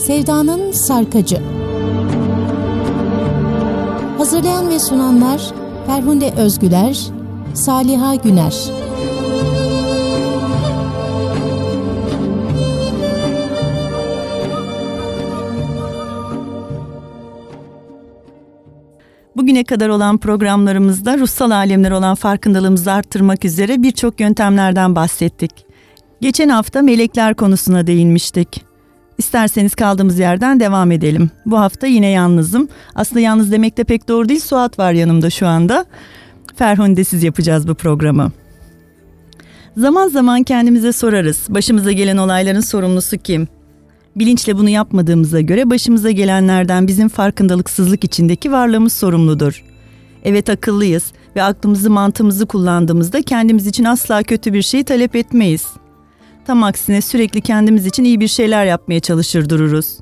Sevdanın Sarkacı Hazırlayan ve sunanlar Ferhunde Özgüler, Saliha Güner Bugüne kadar olan programlarımızda ruhsal alemler olan farkındalığımızı arttırmak üzere birçok yöntemlerden bahsettik. Geçen hafta melekler konusuna değinmiştik. İsterseniz kaldığımız yerden devam edelim. Bu hafta yine yalnızım. Aslında yalnız demek de pek doğru değil. Suat var yanımda şu anda. Ferhundesiz yapacağız bu programı. Zaman zaman kendimize sorarız. Başımıza gelen olayların sorumlusu kim? Bilinçle bunu yapmadığımıza göre başımıza gelenlerden bizim farkındalıksızlık içindeki varlığımız sorumludur. Evet akıllıyız ve aklımızı mantığımızı kullandığımızda kendimiz için asla kötü bir şey talep etmeyiz. Tam aksine sürekli kendimiz için iyi bir şeyler yapmaya çalışır dururuz.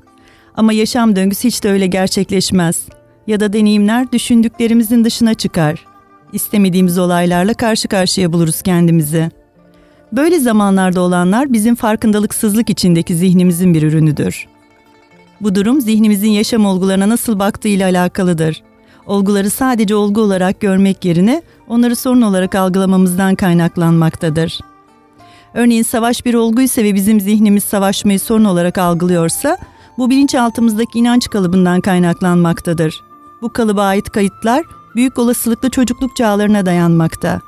Ama yaşam döngüsü hiç de öyle gerçekleşmez. Ya da deneyimler düşündüklerimizin dışına çıkar. İstemediğimiz olaylarla karşı karşıya buluruz kendimizi.'' Böyle zamanlarda olanlar bizim farkındalıksızlık içindeki zihnimizin bir ürünüdür. Bu durum zihnimizin yaşam olgularına nasıl baktığıyla alakalıdır. Olguları sadece olgu olarak görmek yerine onları sorun olarak algılamamızdan kaynaklanmaktadır. Örneğin savaş bir olguysa ve bizim zihnimiz savaşmayı sorun olarak algılıyorsa, bu bilinçaltımızdaki inanç kalıbından kaynaklanmaktadır. Bu kalıba ait kayıtlar büyük olasılıkla çocukluk çağlarına dayanmakta.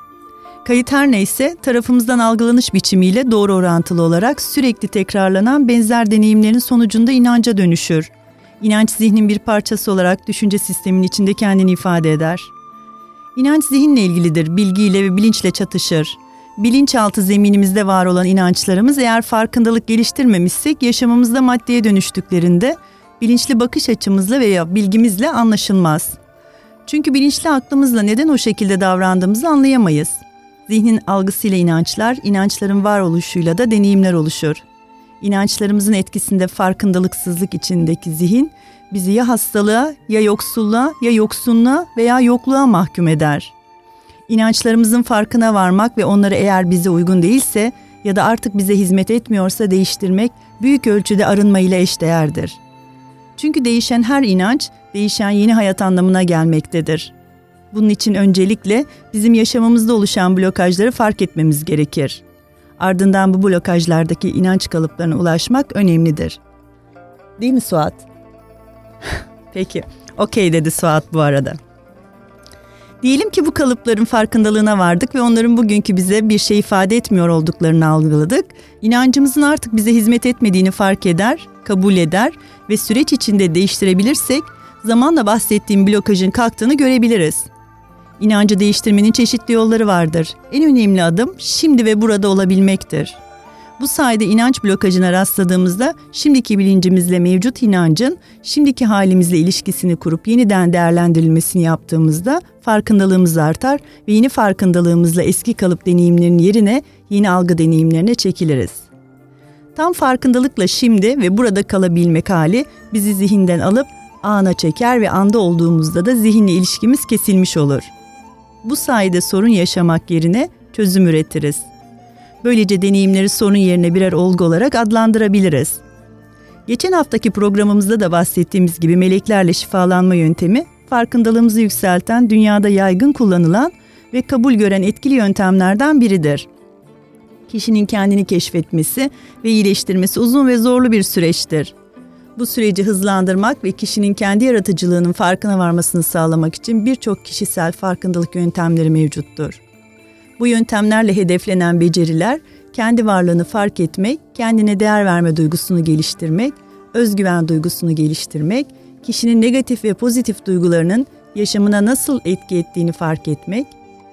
Kayıt her neyse tarafımızdan algılanış biçimiyle doğru orantılı olarak sürekli tekrarlanan benzer deneyimlerin sonucunda inanca dönüşür. İnanç zihnin bir parçası olarak düşünce sistemin içinde kendini ifade eder. İnanç zihinle ilgilidir, bilgiyle ve bilinçle çatışır. Bilinçaltı zeminimizde var olan inançlarımız eğer farkındalık geliştirmemişsek yaşamımızda maddeye dönüştüklerinde bilinçli bakış açımızla veya bilgimizle anlaşılmaz. Çünkü bilinçli aklımızla neden o şekilde davrandığımızı anlayamayız. Zihnin algısıyla inançlar, inançların varoluşuyla da deneyimler oluşur. İnançlarımızın etkisinde farkındalıksızlık içindeki zihin bizi ya hastalığa, ya yoksulluğa, ya yoksunluğa veya yokluğa mahkum eder. İnançlarımızın farkına varmak ve onları eğer bize uygun değilse ya da artık bize hizmet etmiyorsa değiştirmek büyük ölçüde arınma ile eşdeğerdir. Çünkü değişen her inanç, değişen yeni hayat anlamına gelmektedir.'' Bunun için öncelikle bizim yaşamımızda oluşan blokajları fark etmemiz gerekir. Ardından bu blokajlardaki inanç kalıplarına ulaşmak önemlidir. Değil mi Suat? Peki, okey dedi Suat bu arada. Diyelim ki bu kalıpların farkındalığına vardık ve onların bugünkü bize bir şey ifade etmiyor olduklarını algıladık. İnancımızın artık bize hizmet etmediğini fark eder, kabul eder ve süreç içinde değiştirebilirsek zamanla bahsettiğim blokajın kalktığını görebiliriz. İnancı değiştirmenin çeşitli yolları vardır. En önemli adım şimdi ve burada olabilmektir. Bu sayede inanç blokajına rastladığımızda şimdiki bilincimizle mevcut inancın şimdiki halimizle ilişkisini kurup yeniden değerlendirilmesini yaptığımızda farkındalığımız artar ve yeni farkındalığımızla eski kalıp deneyimlerinin yerine yeni algı deneyimlerine çekiliriz. Tam farkındalıkla şimdi ve burada kalabilmek hali bizi zihinden alıp ana çeker ve anda olduğumuzda da zihinle ilişkimiz kesilmiş olur.'' Bu sayede sorun yaşamak yerine çözüm üretiriz. Böylece deneyimleri sorun yerine birer olgu olarak adlandırabiliriz. Geçen haftaki programımızda da bahsettiğimiz gibi meleklerle şifalanma yöntemi, farkındalığımızı yükselten, dünyada yaygın kullanılan ve kabul gören etkili yöntemlerden biridir. Kişinin kendini keşfetmesi ve iyileştirmesi uzun ve zorlu bir süreçtir. Bu süreci hızlandırmak ve kişinin kendi yaratıcılığının farkına varmasını sağlamak için birçok kişisel farkındalık yöntemleri mevcuttur. Bu yöntemlerle hedeflenen beceriler kendi varlığını fark etmek, kendine değer verme duygusunu geliştirmek, özgüven duygusunu geliştirmek, kişinin negatif ve pozitif duygularının yaşamına nasıl etki ettiğini fark etmek,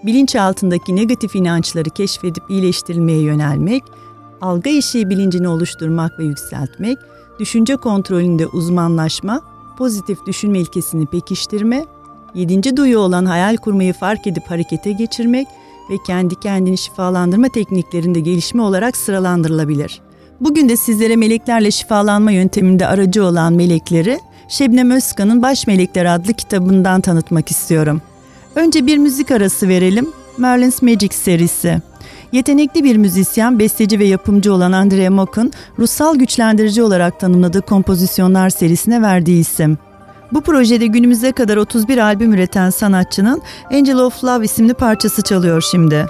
bilinç altındaki negatif inançları keşfedip iyileştirilmeye yönelmek, algı eşiği bilincini oluşturmak ve yükseltmek, düşünce kontrolünde uzmanlaşma, pozitif düşünme ilkesini pekiştirme, yedinci duyu olan hayal kurmayı fark edip harekete geçirmek ve kendi kendini şifalandırma tekniklerinde gelişme olarak sıralandırılabilir. Bugün de sizlere meleklerle şifalanma yönteminde aracı olan melekleri Şebnem Özkan'ın Baş Melekler adlı kitabından tanıtmak istiyorum. Önce bir müzik arası verelim. Merlin's Magic serisi. Yetenekli bir müzisyen, besteci ve yapımcı olan Andrea Mock'un ruhsal güçlendirici olarak tanımladığı kompozisyonlar serisine verdiği isim. Bu projede günümüze kadar 31 albüm üreten sanatçının Angel of Love isimli parçası çalıyor şimdi.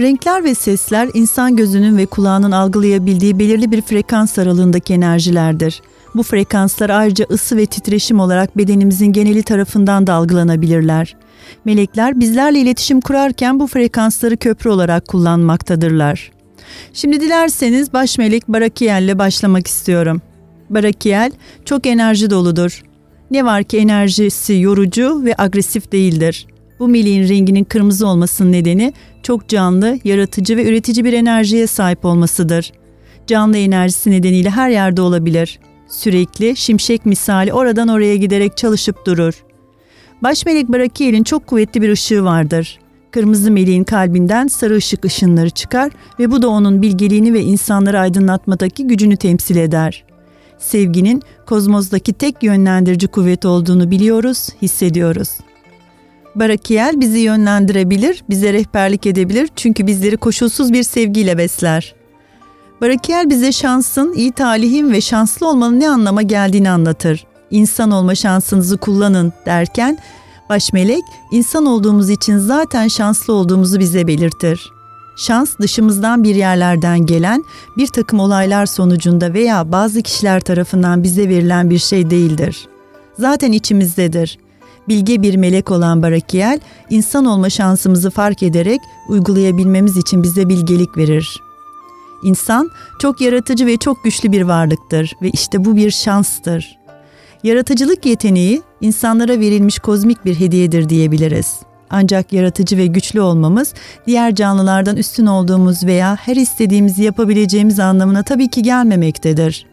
Renkler ve sesler insan gözünün ve kulağının algılayabildiği belirli bir frekans aralığındaki enerjilerdir. Bu frekanslar ayrıca ısı ve titreşim olarak bedenimizin geneli tarafından da algılanabilirler. Melekler bizlerle iletişim kurarken bu frekansları köprü olarak kullanmaktadırlar. Şimdi dilerseniz baş melek Barakiel ile başlamak istiyorum. Barakiel çok enerji doludur. Ne var ki enerjisi yorucu ve agresif değildir. Bu meleğin renginin kırmızı olmasının nedeni çok canlı, yaratıcı ve üretici bir enerjiye sahip olmasıdır. Canlı enerjisi nedeniyle her yerde olabilir. Sürekli, şimşek misali oradan oraya giderek çalışıp durur. Baş melek Barakiel'in çok kuvvetli bir ışığı vardır. Kırmızı meleğin kalbinden sarı ışık ışınları çıkar ve bu da onun bilgeliğini ve insanları aydınlatmadaki gücünü temsil eder. Sevginin kozmozdaki tek yönlendirici kuvvet olduğunu biliyoruz, hissediyoruz. Barakiel bizi yönlendirebilir, bize rehberlik edebilir çünkü bizleri koşulsuz bir sevgiyle besler. Barakiel bize şansın, iyi talihin ve şanslı olmanın ne anlama geldiğini anlatır. İnsan olma şansınızı kullanın derken baş melek insan olduğumuz için zaten şanslı olduğumuzu bize belirtir. Şans dışımızdan bir yerlerden gelen bir takım olaylar sonucunda veya bazı kişiler tarafından bize verilen bir şey değildir. Zaten içimizdedir. Bilge bir melek olan Barakiel, insan olma şansımızı fark ederek uygulayabilmemiz için bize bilgelik verir. İnsan çok yaratıcı ve çok güçlü bir varlıktır ve işte bu bir şanstır. Yaratıcılık yeteneği insanlara verilmiş kozmik bir hediyedir diyebiliriz. Ancak yaratıcı ve güçlü olmamız diğer canlılardan üstün olduğumuz veya her istediğimizi yapabileceğimiz anlamına tabii ki gelmemektedir.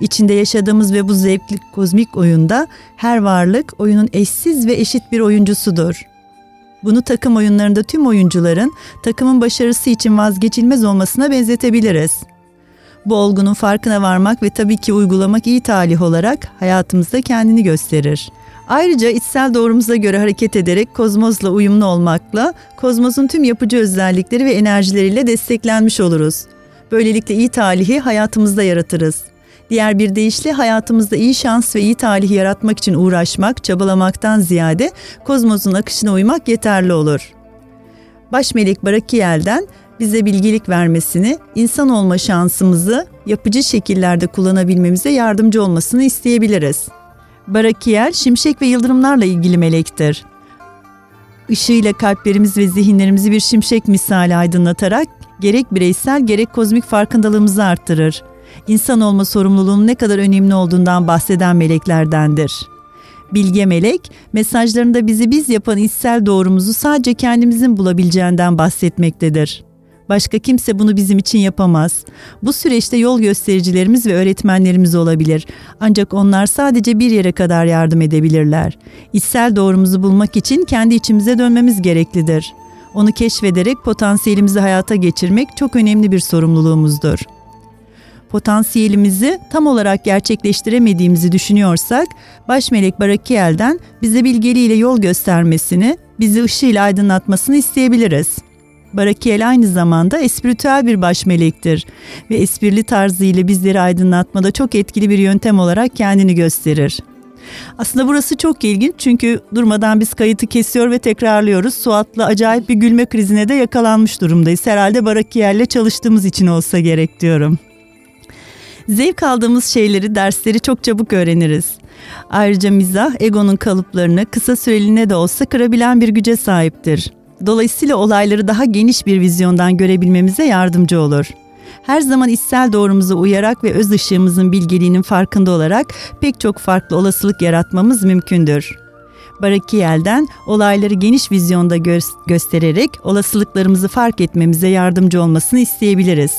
İçinde yaşadığımız ve bu zevkli kozmik oyunda her varlık oyunun eşsiz ve eşit bir oyuncusudur. Bunu takım oyunlarında tüm oyuncuların takımın başarısı için vazgeçilmez olmasına benzetebiliriz. Bu olgunun farkına varmak ve tabii ki uygulamak iyi talih olarak hayatımızda kendini gösterir. Ayrıca içsel doğrumuza göre hareket ederek kozmosla uyumlu olmakla kozmosun tüm yapıcı özellikleri ve enerjileriyle desteklenmiş oluruz. Böylelikle iyi talihi hayatımızda yaratırız. Diğer bir deyişle hayatımızda iyi şans ve iyi talihi yaratmak için uğraşmak, çabalamaktan ziyade kozmosun akışına uymak yeterli olur. Baş melek Barakiel'den bize bilgilik vermesini, insan olma şansımızı yapıcı şekillerde kullanabilmemize yardımcı olmasını isteyebiliriz. Barakiel, şimşek ve yıldırımlarla ilgili melektir. Işığıyla kalplerimiz ve zihinlerimizi bir şimşek misali aydınlatarak gerek bireysel gerek kozmik farkındalığımızı arttırır. İnsan olma sorumluluğunun ne kadar önemli olduğundan bahseden meleklerdendir. Bilge melek, mesajlarında bizi biz yapan içsel doğrumuzu sadece kendimizin bulabileceğinden bahsetmektedir. Başka kimse bunu bizim için yapamaz. Bu süreçte yol göstericilerimiz ve öğretmenlerimiz olabilir. Ancak onlar sadece bir yere kadar yardım edebilirler. İçsel doğrumuzu bulmak için kendi içimize dönmemiz gereklidir. Onu keşfederek potansiyelimizi hayata geçirmek çok önemli bir sorumluluğumuzdur. Potansiyelimizi tam olarak gerçekleştiremediğimizi düşünüyorsak, baş melek Barakiel'den bize bilgeliğiyle yol göstermesini, bizi ışığıyla aydınlatmasını isteyebiliriz.'' Barakiel aynı zamanda espritüel bir baş melektir ve esprili tarzıyla bizleri aydınlatmada çok etkili bir yöntem olarak kendini gösterir. Aslında burası çok ilginç çünkü durmadan biz kayıtı kesiyor ve tekrarlıyoruz. Suat'la acayip bir gülme krizine de yakalanmış durumdayız. Herhalde Barakiel'le çalıştığımız için olsa gerek diyorum. Zevk aldığımız şeyleri, dersleri çok çabuk öğreniriz. Ayrıca mizah, egonun kalıplarını kısa süreliğine de olsa kırabilen bir güce sahiptir. Dolayısıyla olayları daha geniş bir vizyondan görebilmemize yardımcı olur. Her zaman içsel doğrumuza uyarak ve öz ışığımızın bilgeliğinin farkında olarak pek çok farklı olasılık yaratmamız mümkündür. Barakiel'den olayları geniş vizyonda gö- göstererek olasılıklarımızı fark etmemize yardımcı olmasını isteyebiliriz.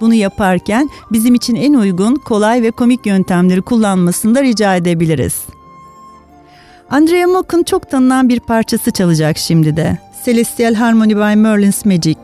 Bunu yaparken bizim için en uygun, kolay ve komik yöntemleri kullanmasını da rica edebiliriz. Andrea Mock'un çok tanınan bir parçası çalacak şimdi de. Celestial Harmony by Merlin's Magic.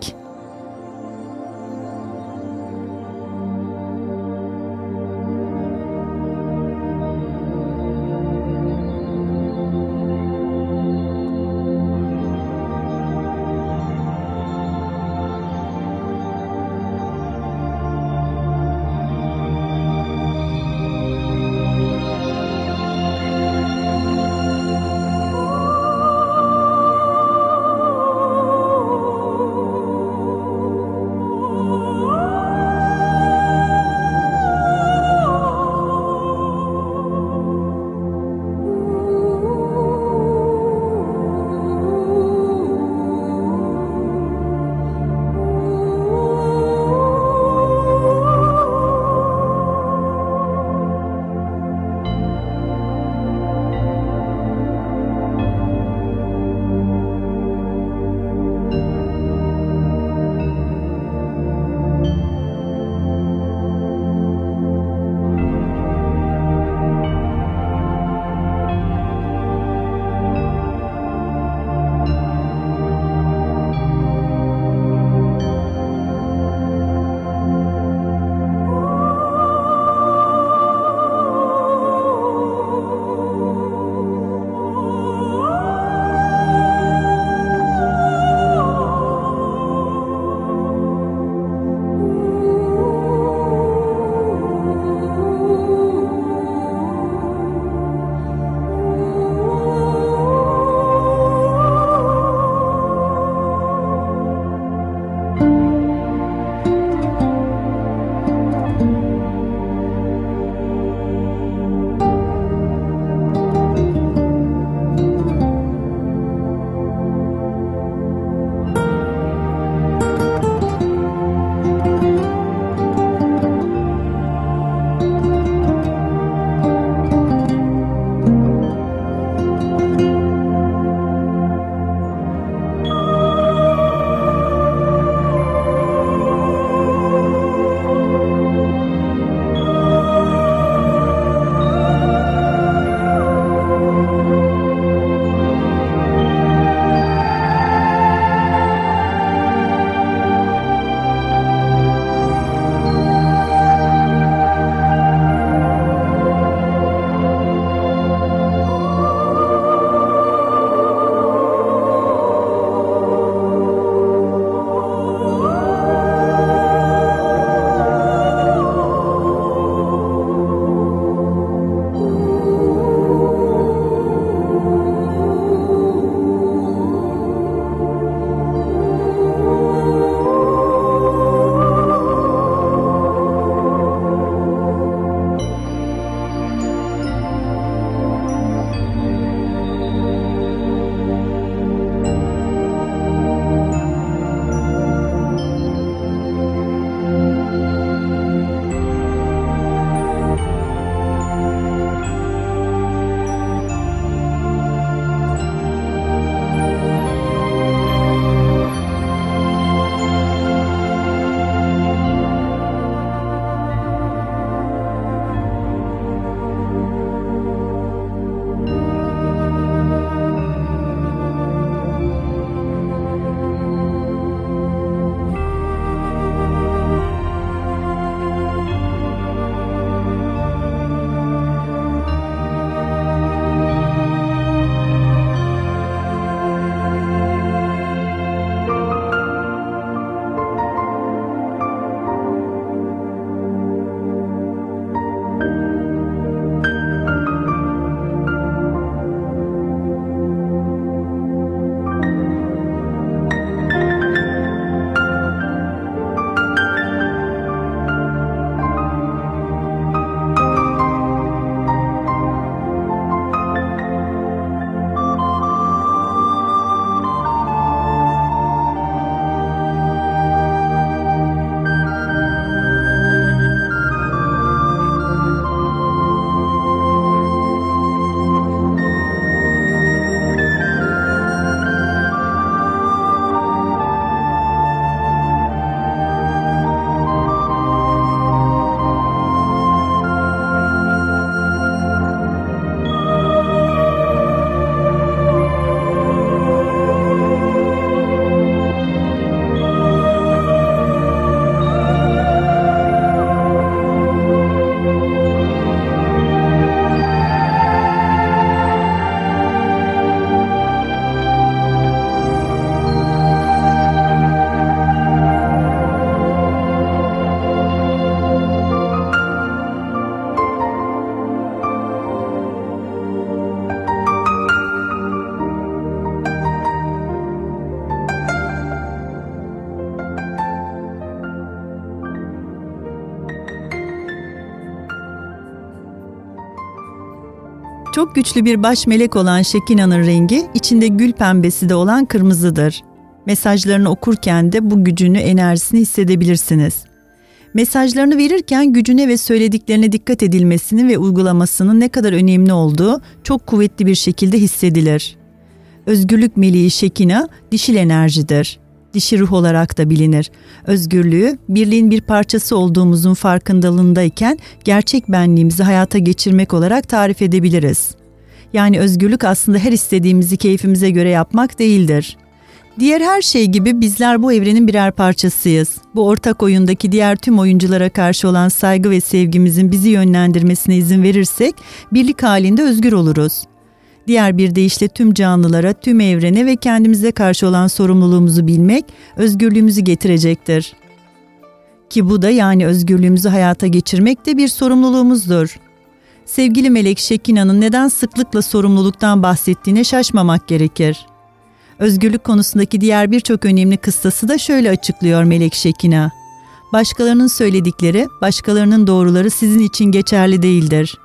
Çok güçlü bir baş melek olan Şekina'nın rengi içinde gül pembesi de olan kırmızıdır. Mesajlarını okurken de bu gücünü, enerjisini hissedebilirsiniz. Mesajlarını verirken gücüne ve söylediklerine dikkat edilmesinin ve uygulamasının ne kadar önemli olduğu çok kuvvetli bir şekilde hissedilir. Özgürlük meleği Şekina dişil enerjidir. Dişi ruh olarak da bilinir. Özgürlüğü, birliğin bir parçası olduğumuzun farkındalığındayken gerçek benliğimizi hayata geçirmek olarak tarif edebiliriz. Yani özgürlük aslında her istediğimizi keyfimize göre yapmak değildir. Diğer her şey gibi bizler bu evrenin birer parçasıyız. Bu ortak oyundaki diğer tüm oyunculara karşı olan saygı ve sevgimizin bizi yönlendirmesine izin verirsek birlik halinde özgür oluruz. Diğer bir deyişle tüm canlılara, tüm evrene ve kendimize karşı olan sorumluluğumuzu bilmek özgürlüğümüzü getirecektir. Ki bu da yani özgürlüğümüzü hayata geçirmek de bir sorumluluğumuzdur. Sevgili Melek Şekina'nın neden sıklıkla sorumluluktan bahsettiğine şaşmamak gerekir. Özgürlük konusundaki diğer birçok önemli kıstası da şöyle açıklıyor Melek Şekina. Başkalarının söyledikleri, başkalarının doğruları sizin için geçerli değildir.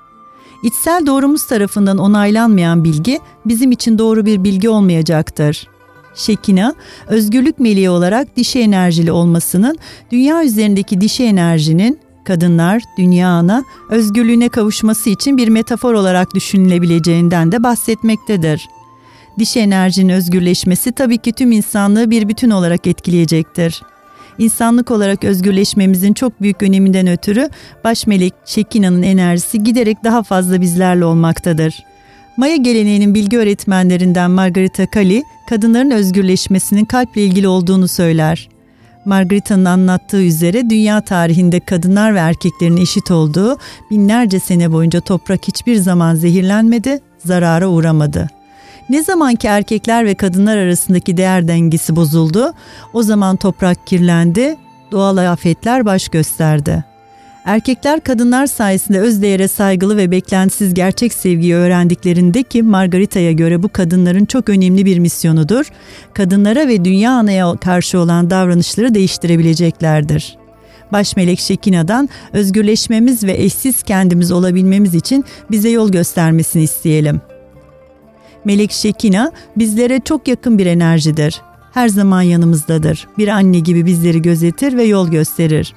İçsel doğrumuz tarafından onaylanmayan bilgi bizim için doğru bir bilgi olmayacaktır. Şekina, özgürlük meleği olarak dişi enerjili olmasının dünya üzerindeki dişi enerjinin kadınlar, dünya ana, özgürlüğüne kavuşması için bir metafor olarak düşünülebileceğinden de bahsetmektedir. Dişi enerjinin özgürleşmesi tabii ki tüm insanlığı bir bütün olarak etkileyecektir insanlık olarak özgürleşmemizin çok büyük öneminden ötürü baş melek Şekina'nın enerjisi giderek daha fazla bizlerle olmaktadır. Maya geleneğinin bilgi öğretmenlerinden Margarita Kali, kadınların özgürleşmesinin kalple ilgili olduğunu söyler. Margarita'nın anlattığı üzere dünya tarihinde kadınlar ve erkeklerin eşit olduğu binlerce sene boyunca toprak hiçbir zaman zehirlenmedi, zarara uğramadı.'' Ne zaman ki erkekler ve kadınlar arasındaki değer dengesi bozuldu, o zaman toprak kirlendi, doğal afetler baş gösterdi. Erkekler kadınlar sayesinde öz değere saygılı ve beklentisiz gerçek sevgiyi öğrendiklerinde ki Margarita'ya göre bu kadınların çok önemli bir misyonudur. Kadınlara ve dünya anaya karşı olan davranışları değiştirebileceklerdir. Baş melek Şekina'dan özgürleşmemiz ve eşsiz kendimiz olabilmemiz için bize yol göstermesini isteyelim.'' Melek Şekina bizlere çok yakın bir enerjidir. Her zaman yanımızdadır. Bir anne gibi bizleri gözetir ve yol gösterir.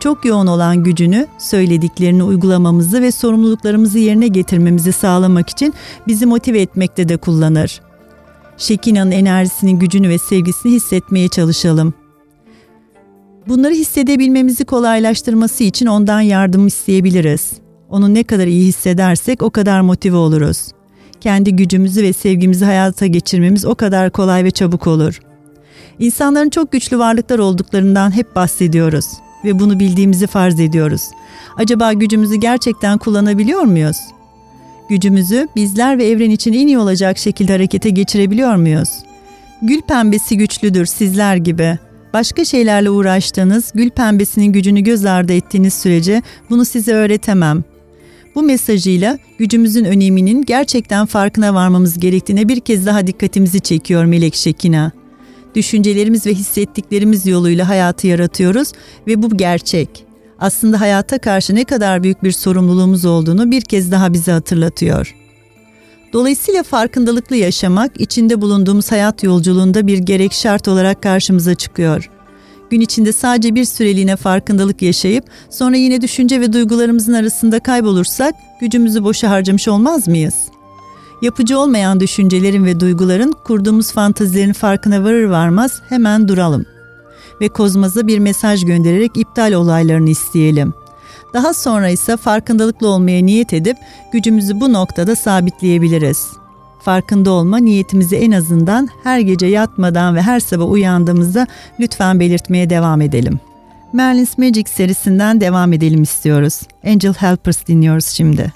Çok yoğun olan gücünü, söylediklerini uygulamamızı ve sorumluluklarımızı yerine getirmemizi sağlamak için bizi motive etmekte de kullanır. Şekina'nın enerjisinin gücünü ve sevgisini hissetmeye çalışalım. Bunları hissedebilmemizi kolaylaştırması için ondan yardım isteyebiliriz. Onu ne kadar iyi hissedersek o kadar motive oluruz kendi gücümüzü ve sevgimizi hayata geçirmemiz o kadar kolay ve çabuk olur. İnsanların çok güçlü varlıklar olduklarından hep bahsediyoruz ve bunu bildiğimizi farz ediyoruz. Acaba gücümüzü gerçekten kullanabiliyor muyuz? Gücümüzü bizler ve evren için en iyi olacak şekilde harekete geçirebiliyor muyuz? Gül pembesi güçlüdür sizler gibi. Başka şeylerle uğraştığınız, gül pembesinin gücünü göz ardı ettiğiniz sürece bunu size öğretemem. Bu mesajıyla gücümüzün öneminin gerçekten farkına varmamız gerektiğine bir kez daha dikkatimizi çekiyor Melek Şekina. Düşüncelerimiz ve hissettiklerimiz yoluyla hayatı yaratıyoruz ve bu gerçek. Aslında hayata karşı ne kadar büyük bir sorumluluğumuz olduğunu bir kez daha bize hatırlatıyor. Dolayısıyla farkındalıklı yaşamak içinde bulunduğumuz hayat yolculuğunda bir gerek şart olarak karşımıza çıkıyor gün içinde sadece bir süreliğine farkındalık yaşayıp sonra yine düşünce ve duygularımızın arasında kaybolursak gücümüzü boşa harcamış olmaz mıyız? Yapıcı olmayan düşüncelerin ve duyguların kurduğumuz fantazilerin farkına varır varmaz hemen duralım ve kozmaza bir mesaj göndererek iptal olaylarını isteyelim. Daha sonra ise farkındalıklı olmaya niyet edip gücümüzü bu noktada sabitleyebiliriz.'' Farkında olma niyetimizi en azından her gece yatmadan ve her sabah uyandığımızda lütfen belirtmeye devam edelim. Merlin's Magic serisinden devam edelim istiyoruz. Angel Helpers dinliyoruz şimdi.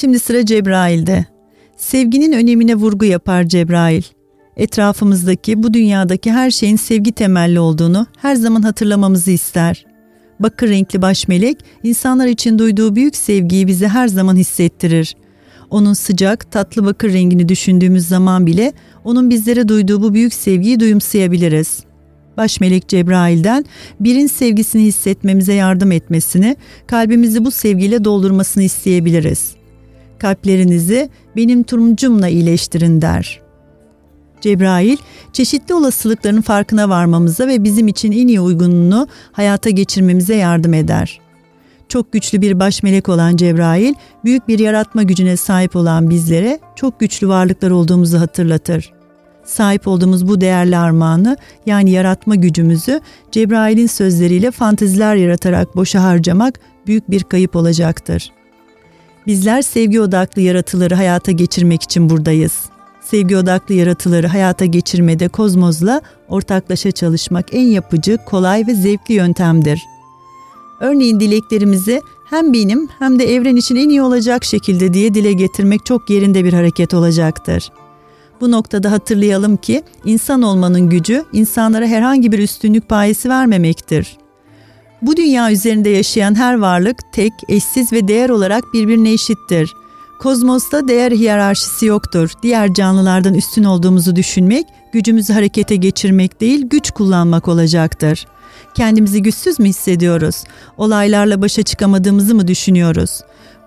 Şimdi sıra Cebrail'de. Sevginin önemine vurgu yapar Cebrail. Etrafımızdaki, bu dünyadaki her şeyin sevgi temelli olduğunu her zaman hatırlamamızı ister. Bakır renkli baş melek, insanlar için duyduğu büyük sevgiyi bize her zaman hissettirir. Onun sıcak, tatlı bakır rengini düşündüğümüz zaman bile onun bizlere duyduğu bu büyük sevgiyi duyumsayabiliriz. Baş melek Cebrail'den birin sevgisini hissetmemize yardım etmesini, kalbimizi bu sevgiyle doldurmasını isteyebiliriz. Kalplerinizi benim turuncumla iyileştirin der.'' Cebrail, çeşitli olasılıkların farkına varmamıza ve bizim için en iyi uygununu hayata geçirmemize yardım eder. Çok güçlü bir baş melek olan Cebrail, büyük bir yaratma gücüne sahip olan bizlere çok güçlü varlıklar olduğumuzu hatırlatır. Sahip olduğumuz bu değerli armağanı yani yaratma gücümüzü Cebrail'in sözleriyle fanteziler yaratarak boşa harcamak büyük bir kayıp olacaktır. Bizler sevgi odaklı yaratıları hayata geçirmek için buradayız.'' sevgi odaklı yaratıları hayata geçirmede kozmozla ortaklaşa çalışmak en yapıcı, kolay ve zevkli yöntemdir. Örneğin dileklerimizi hem benim hem de evren için en iyi olacak şekilde diye dile getirmek çok yerinde bir hareket olacaktır. Bu noktada hatırlayalım ki insan olmanın gücü insanlara herhangi bir üstünlük payesi vermemektir. Bu dünya üzerinde yaşayan her varlık tek, eşsiz ve değer olarak birbirine eşittir. Kozmosta değer hiyerarşisi yoktur. Diğer canlılardan üstün olduğumuzu düşünmek, gücümüzü harekete geçirmek değil, güç kullanmak olacaktır. Kendimizi güçsüz mü hissediyoruz? Olaylarla başa çıkamadığımızı mı düşünüyoruz?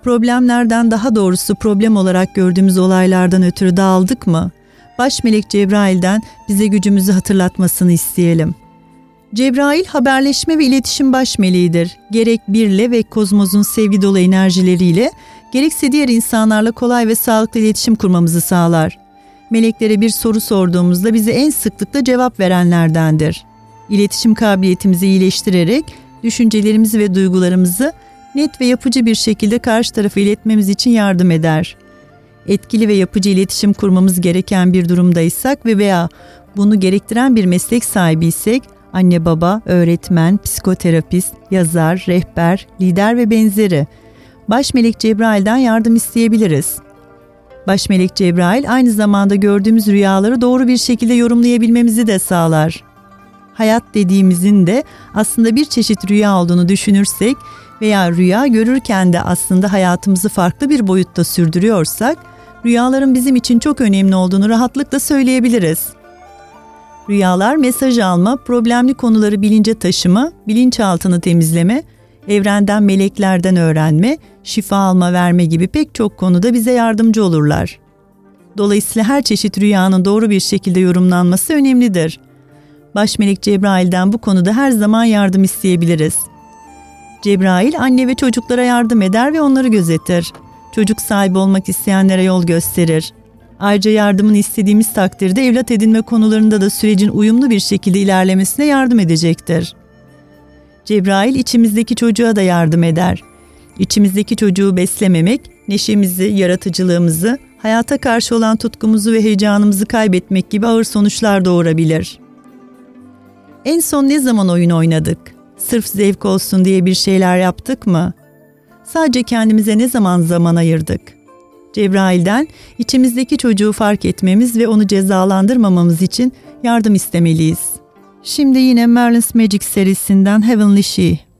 Problemlerden daha doğrusu problem olarak gördüğümüz olaylardan ötürü dağıldık mı? Baş melek Cebrail'den bize gücümüzü hatırlatmasını isteyelim. Cebrail haberleşme ve iletişim baş meleğidir. Gerek birle ve kozmosun sevgi dolu enerjileriyle gerekse diğer insanlarla kolay ve sağlıklı iletişim kurmamızı sağlar. Meleklere bir soru sorduğumuzda bize en sıklıkla cevap verenlerdendir. İletişim kabiliyetimizi iyileştirerek düşüncelerimizi ve duygularımızı net ve yapıcı bir şekilde karşı tarafa iletmemiz için yardım eder. Etkili ve yapıcı iletişim kurmamız gereken bir durumdaysak ve veya bunu gerektiren bir meslek sahibiysek anne baba, öğretmen, psikoterapist, yazar, rehber, lider ve benzeri Baş Melek Cebrail'den yardım isteyebiliriz. Baş Melek Cebrail aynı zamanda gördüğümüz rüyaları doğru bir şekilde yorumlayabilmemizi de sağlar. Hayat dediğimizin de aslında bir çeşit rüya olduğunu düşünürsek veya rüya görürken de aslında hayatımızı farklı bir boyutta sürdürüyorsak, rüyaların bizim için çok önemli olduğunu rahatlıkla söyleyebiliriz. Rüyalar mesaj alma, problemli konuları bilince taşıma, bilinçaltını temizleme, evrenden meleklerden öğrenme, şifa alma verme gibi pek çok konuda bize yardımcı olurlar. Dolayısıyla her çeşit rüyanın doğru bir şekilde yorumlanması önemlidir. Baş melek Cebrail'den bu konuda her zaman yardım isteyebiliriz. Cebrail anne ve çocuklara yardım eder ve onları gözetir. Çocuk sahibi olmak isteyenlere yol gösterir. Ayrıca yardımını istediğimiz takdirde evlat edinme konularında da sürecin uyumlu bir şekilde ilerlemesine yardım edecektir. Cebrail içimizdeki çocuğa da yardım eder. İçimizdeki çocuğu beslememek, neşemizi, yaratıcılığımızı, hayata karşı olan tutkumuzu ve heyecanımızı kaybetmek gibi ağır sonuçlar doğurabilir. En son ne zaman oyun oynadık? Sırf zevk olsun diye bir şeyler yaptık mı? Sadece kendimize ne zaman zaman ayırdık? Cebrail'den içimizdeki çocuğu fark etmemiz ve onu cezalandırmamamız için yardım istemeliyiz. Şimdi yine Merlin's Magic serisinden Heavenly She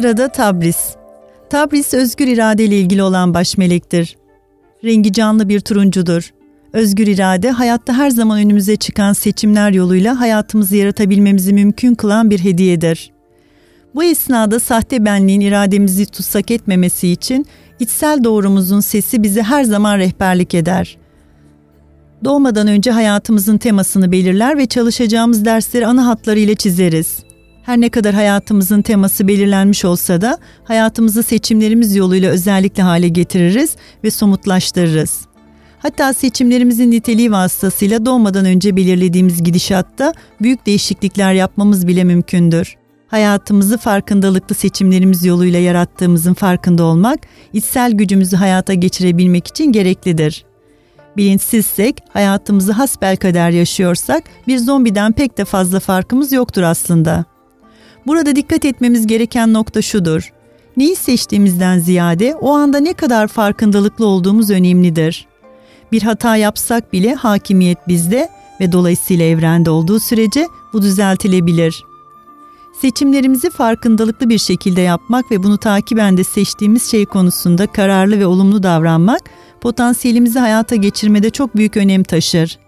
Sırada Tabriz. Tabriz özgür irade ile ilgili olan baş melektir. Rengi canlı bir turuncudur. Özgür irade hayatta her zaman önümüze çıkan seçimler yoluyla hayatımızı yaratabilmemizi mümkün kılan bir hediyedir. Bu esnada sahte benliğin irademizi tutsak etmemesi için içsel doğrumuzun sesi bize her zaman rehberlik eder. Doğmadan önce hayatımızın temasını belirler ve çalışacağımız dersleri ana hatlarıyla çizeriz. Her ne kadar hayatımızın teması belirlenmiş olsa da hayatımızı seçimlerimiz yoluyla özellikle hale getiririz ve somutlaştırırız. Hatta seçimlerimizin niteliği vasıtasıyla doğmadan önce belirlediğimiz gidişatta büyük değişiklikler yapmamız bile mümkündür. Hayatımızı farkındalıklı seçimlerimiz yoluyla yarattığımızın farkında olmak, içsel gücümüzü hayata geçirebilmek için gereklidir. Bilinçsizsek, hayatımızı hasbelkader yaşıyorsak bir zombiden pek de fazla farkımız yoktur aslında. Burada dikkat etmemiz gereken nokta şudur. Neyi seçtiğimizden ziyade o anda ne kadar farkındalıklı olduğumuz önemlidir. Bir hata yapsak bile hakimiyet bizde ve dolayısıyla evrende olduğu sürece bu düzeltilebilir. Seçimlerimizi farkındalıklı bir şekilde yapmak ve bunu takiben de seçtiğimiz şey konusunda kararlı ve olumlu davranmak potansiyelimizi hayata geçirmede çok büyük önem taşır.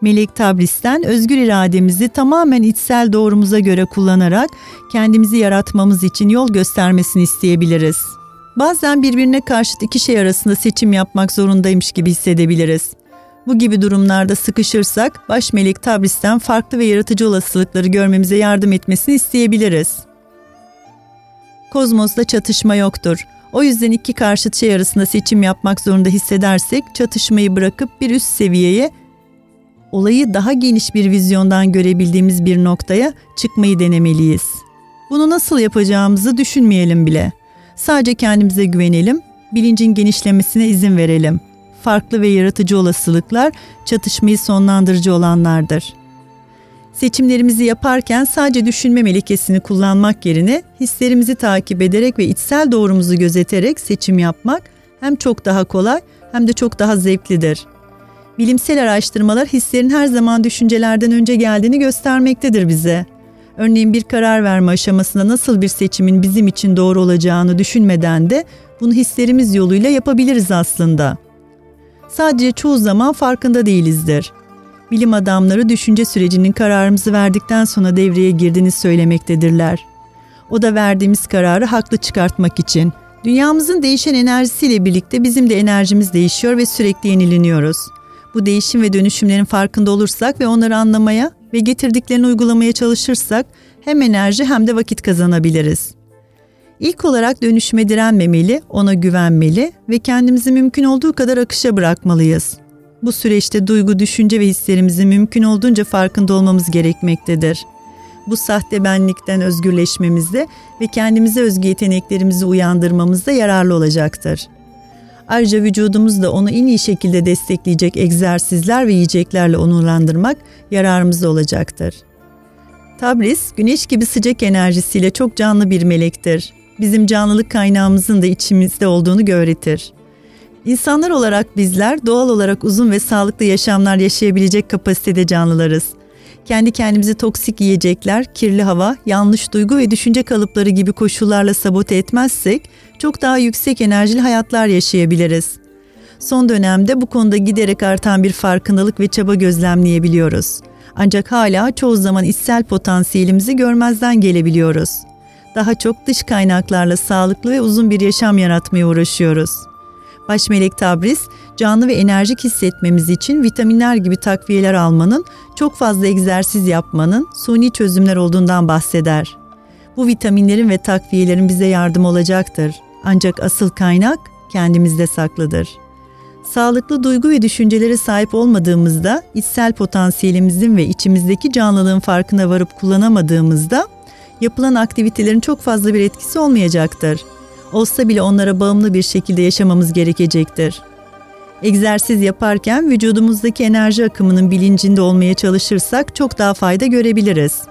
Melek Tabris'ten özgür irademizi tamamen içsel doğrumuza göre kullanarak kendimizi yaratmamız için yol göstermesini isteyebiliriz. Bazen birbirine karşıt iki şey arasında seçim yapmak zorundaymış gibi hissedebiliriz. Bu gibi durumlarda sıkışırsak baş melek Tabris'ten farklı ve yaratıcı olasılıkları görmemize yardım etmesini isteyebiliriz. Kozmos'ta çatışma yoktur. O yüzden iki karşıt şey arasında seçim yapmak zorunda hissedersek çatışmayı bırakıp bir üst seviyeye olayı daha geniş bir vizyondan görebildiğimiz bir noktaya çıkmayı denemeliyiz. Bunu nasıl yapacağımızı düşünmeyelim bile. Sadece kendimize güvenelim, bilincin genişlemesine izin verelim. Farklı ve yaratıcı olasılıklar çatışmayı sonlandırıcı olanlardır. Seçimlerimizi yaparken sadece düşünme melikesini kullanmak yerine hislerimizi takip ederek ve içsel doğrumuzu gözeterek seçim yapmak hem çok daha kolay hem de çok daha zevklidir. Bilimsel araştırmalar hislerin her zaman düşüncelerden önce geldiğini göstermektedir bize. Örneğin bir karar verme aşamasında nasıl bir seçimin bizim için doğru olacağını düşünmeden de bunu hislerimiz yoluyla yapabiliriz aslında. Sadece çoğu zaman farkında değilizdir. Bilim adamları düşünce sürecinin kararımızı verdikten sonra devreye girdiğini söylemektedirler. O da verdiğimiz kararı haklı çıkartmak için. Dünyamızın değişen enerjisiyle birlikte bizim de enerjimiz değişiyor ve sürekli yenileniyoruz. Bu değişim ve dönüşümlerin farkında olursak ve onları anlamaya ve getirdiklerini uygulamaya çalışırsak hem enerji hem de vakit kazanabiliriz. İlk olarak dönüşüme direnmemeli, ona güvenmeli ve kendimizi mümkün olduğu kadar akışa bırakmalıyız. Bu süreçte duygu, düşünce ve hislerimizi mümkün olduğunca farkında olmamız gerekmektedir. Bu sahte benlikten özgürleşmemizde ve kendimize özgü yeteneklerimizi uyandırmamızda yararlı olacaktır. Ayrıca vücudumuzu da onu en iyi şekilde destekleyecek egzersizler ve yiyeceklerle onurlandırmak yararımızda olacaktır. Tabriz, güneş gibi sıcak enerjisiyle çok canlı bir melektir. Bizim canlılık kaynağımızın da içimizde olduğunu öğretir. İnsanlar olarak bizler doğal olarak uzun ve sağlıklı yaşamlar yaşayabilecek kapasitede canlılarız. Kendi kendimizi toksik yiyecekler, kirli hava, yanlış duygu ve düşünce kalıpları gibi koşullarla sabote etmezsek çok daha yüksek enerjili hayatlar yaşayabiliriz. Son dönemde bu konuda giderek artan bir farkındalık ve çaba gözlemleyebiliyoruz. Ancak hala çoğu zaman içsel potansiyelimizi görmezden gelebiliyoruz. Daha çok dış kaynaklarla sağlıklı ve uzun bir yaşam yaratmaya uğraşıyoruz. Baş melek Tabriz, canlı ve enerjik hissetmemiz için vitaminler gibi takviyeler almanın, çok fazla egzersiz yapmanın suni çözümler olduğundan bahseder. Bu vitaminlerin ve takviyelerin bize yardım olacaktır. Ancak asıl kaynak kendimizde saklıdır. Sağlıklı duygu ve düşüncelere sahip olmadığımızda, içsel potansiyelimizin ve içimizdeki canlılığın farkına varıp kullanamadığımızda yapılan aktivitelerin çok fazla bir etkisi olmayacaktır. Olsa bile onlara bağımlı bir şekilde yaşamamız gerekecektir. Egzersiz yaparken vücudumuzdaki enerji akımının bilincinde olmaya çalışırsak çok daha fayda görebiliriz.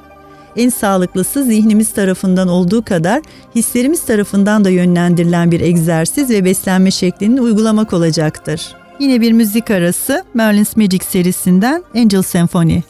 En sağlıklısı zihnimiz tarafından olduğu kadar hislerimiz tarafından da yönlendirilen bir egzersiz ve beslenme şeklini uygulamak olacaktır. Yine bir müzik arası Merlin's Magic serisinden Angel Symphony.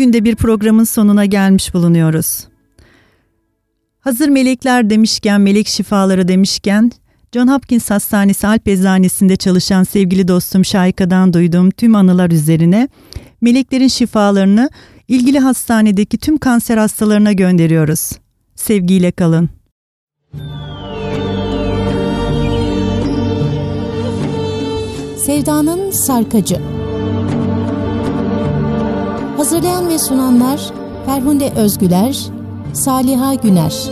Bugün de bir programın sonuna gelmiş bulunuyoruz. Hazır melekler demişken, melek şifaları demişken, John Hopkins Hastanesi Alp Eczanesi'nde çalışan sevgili dostum Şahika'dan duyduğum tüm anılar üzerine meleklerin şifalarını ilgili hastanedeki tüm kanser hastalarına gönderiyoruz. Sevgiyle kalın. Sevdanın Sarkacı Hazırlayan ve sunanlar Ferhunde Özgüler, Saliha Güner